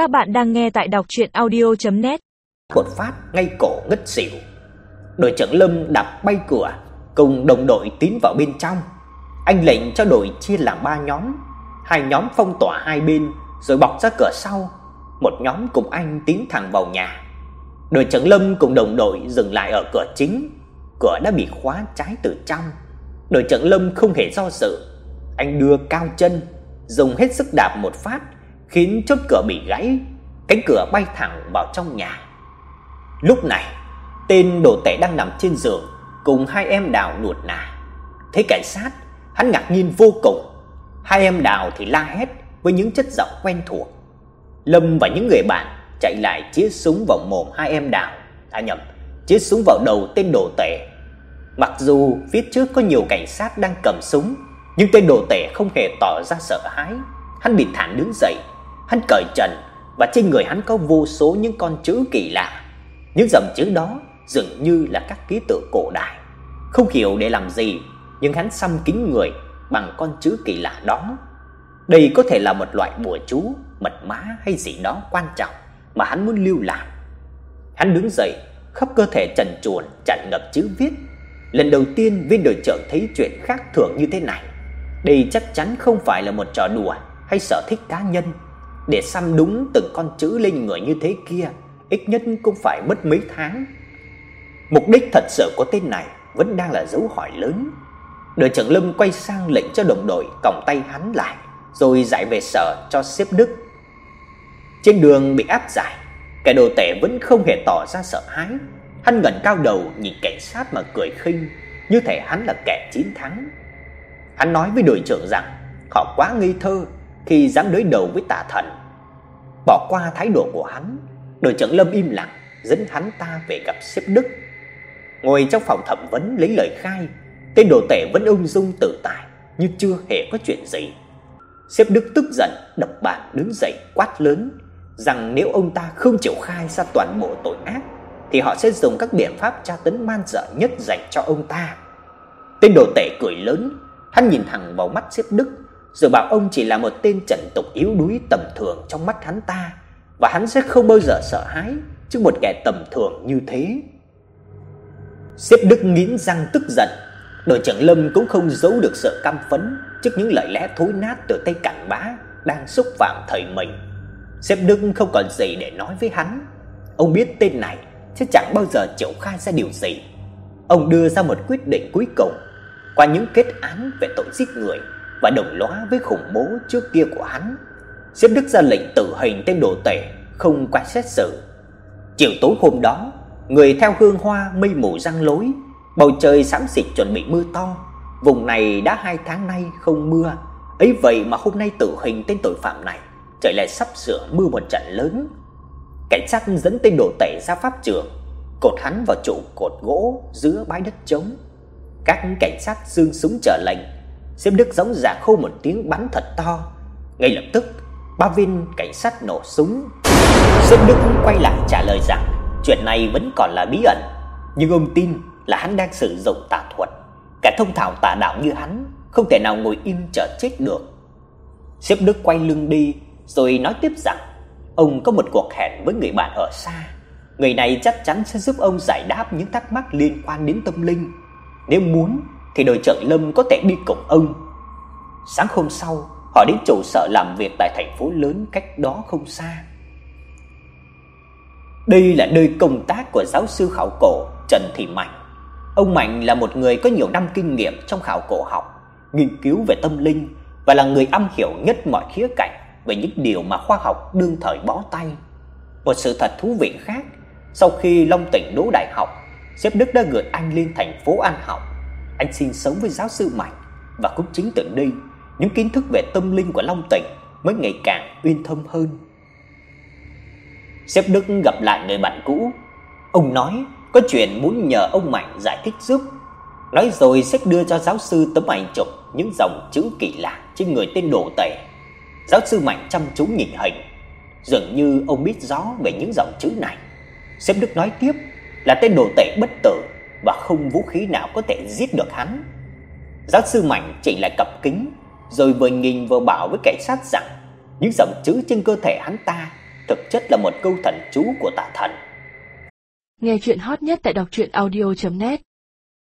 Các bạn đang nghe tại đọc audio net Một phát ngay cổ ngất xỉu. Đội trưởng Lâm đạp bay cửa, cùng đồng đội tiến vào bên trong. Anh lệnh cho đội chia làm ba nhóm, hai nhóm phong tỏa hai bên rồi bọc ra cửa sau, một nhóm cùng anh tiến thẳng vào nhà. Đội trưởng Lâm cùng đồng đội dừng lại ở cửa chính, cửa đã bị khóa trái từ trong. Đội trưởng Lâm không hề do dự, anh đưa cao chân, dùng hết sức đạp một phát, khiến chốt cửa bị gãy, cánh cửa bay thẳng vào trong nhà. Lúc này, tên đồ tể đang nằm trên giường cùng hai em Đào nuột nà. Thấy cảnh sát, hắn ngạc nhiên vô cùng. Hai em Đào thì la hét với những chất giọng quen thuộc. Lâm và những người bạn chạy lại chĩa súng vào mồm hai em Đào, à nhầm, chĩa súng vào đầu tên đồ tể. Mặc dù phía trước có nhiều cảnh sát đang cầm súng, nhưng tên đồ tể không hề tỏ ra sợ hãi. Hắn bình thản đứng dậy, hắn cởi trần và trên người hắn có vô số những con chữ kỳ lạ. Những dòng chữ đó dường như là các ký tự cổ đại. Không hiểu để làm gì, nhưng hắn xăm kín người bằng con chữ kỳ lạ đó. Đây có thể là một loại bùa chú, mật mã hay gì đó quan trọng mà hắn muốn lưu lại. Hắn đứng dậy, khắp cơ thể trần truồng tràn ngập chữ viết. Lần đầu tiên viên đội trưởng thấy chuyện khác thường như thế này. Đây chắc chắn không phải là một trò đùa hay sở thích cá nhân. Để xăm đúng từng con chữ lên người như thế kia, ít nhất cũng phải mất mấy tháng. Mục đích thật sự của tên này vẫn đang là dấu hỏi lớn. Đội trưởng Lâm quay sang lệnh cho đồng đội còng tay hắn lại, rồi giải về sở cho sếp Đức. Trên đường bị áp giải, kẻ đồ tể vẫn không hề tỏ ra sợ hãi. Hắn ngẩng cao đầu nhìn cảnh sát mà cười khinh, như thể hắn là kẻ chiến thắng. Hắn nói với đội trưởng rằng họ quá ngây thơ khi dám đối đầu với tà thần. Bỏ qua thái độ của hắn, đội trưởng Lâm im lặng dẫn hắn ta về gặp sếp Đức. Ngồi trong phòng thẩm vấn lấy lời khai, tên đồ tể vẫn ung dung tự tại như chưa hề có chuyện gì. Sếp Đức tức giận đập bàn đứng dậy quát lớn rằng nếu ông ta không chịu khai ra toàn bộ tội ác thì họ sẽ dùng các biện pháp tra tấn man dợ nhất dành cho ông ta. Tên đồ tể cười lớn, hắn nhìn thẳng vào mắt sếp Đức rồi bảo ông chỉ là một tên trần tục yếu đuối tầm thường trong mắt hắn ta và hắn sẽ không bao giờ sợ hãi trước một kẻ tầm thường như thế. Sếp Đức nghiến răng tức giận, đội trưởng Lâm cũng không giấu được sự căm phẫn trước những lời lẽ thối nát từ tay cảnh bá đang xúc phạm thầy mình. Sếp Đức không còn gì để nói với hắn. Ông biết tên này sẽ chẳng bao giờ chịu khai ra điều gì. Ông đưa ra một quyết định cuối cùng qua những kết án về tội giết người và đồng lõa với khủng bố trước kia của hắn. xếp Đức ra lệnh tử hình tên đồ tể, không qua xét xử. Chiều tối hôm đó, người theo hương hoa mây mù răng lối, bầu trời xám xịt chuẩn bị mưa to. Vùng này đã hai tháng nay không mưa, ấy vậy mà hôm nay tử hình tên tội phạm này, trời lại sắp sửa mưa một trận lớn. Cảnh sát dẫn tên đồ tể ra pháp trường, cột hắn vào trụ cột gỗ giữa bãi đất trống. Các cảnh sát dương súng chờ lệnh, Diêm Đức giống giả khâu một tiếng bắn thật to. Ngay lập tức, ba viên cảnh sát nổ súng. Diêm Đức quay lại trả lời rằng chuyện này vẫn còn là bí ẩn, nhưng ông tin là hắn đang sử dụng tà thuật. Cả thông thạo tà đạo như hắn không thể nào ngồi im chờ chết được. Diêm Đức quay lưng đi rồi nói tiếp rằng ông có một cuộc hẹn với người bạn ở xa. Người này chắc chắn sẽ giúp ông giải đáp những thắc mắc liên quan đến tâm linh. Nếu muốn thì đội trưởng Lâm có thể đi cùng ông. Sáng hôm sau, họ đến trụ sở làm việc tại thành phố lớn cách đó không xa. Đây là nơi công tác của giáo sư khảo cổ Trần Thị Mạnh. Ông Mạnh là một người có nhiều năm kinh nghiệm trong khảo cổ học, nghiên cứu về tâm linh và là người am hiểu nhất mọi khía cạnh về những điều mà khoa học đương thời bó tay. Một sự thật thú vị khác, sau khi Long Tỉnh đỗ đại học, sếp Đức đã gửi anh lên thành phố An học anh sinh sống với giáo sư Mạnh và cũng chính từ đây, những kiến thức về tâm linh của Long Tỉnh mới ngày càng uyên thâm hơn. Sếp Đức gặp lại người bạn cũ, ông nói có chuyện muốn nhờ ông Mạnh giải thích giúp. Nói rồi sếp đưa cho giáo sư tấm ảnh chụp những dòng chữ kỳ lạ trên người tên đồ tể. Giáo sư Mạnh chăm chú nhìn hình, dường như ông biết rõ về những dòng chữ này. Sếp Đức nói tiếp là tên đồ tể bất tử và không vũ khí nào có thể giết được hắn. Giáo sư Mạnh chỉnh lại cặp kính, rồi vừa nhìn vừa bảo với cảnh sát rằng những dòng chữ trên cơ thể hắn ta thực chất là một câu thần chú của tà thần. Nghe chuyện hot nhất tại đọc truyện audio net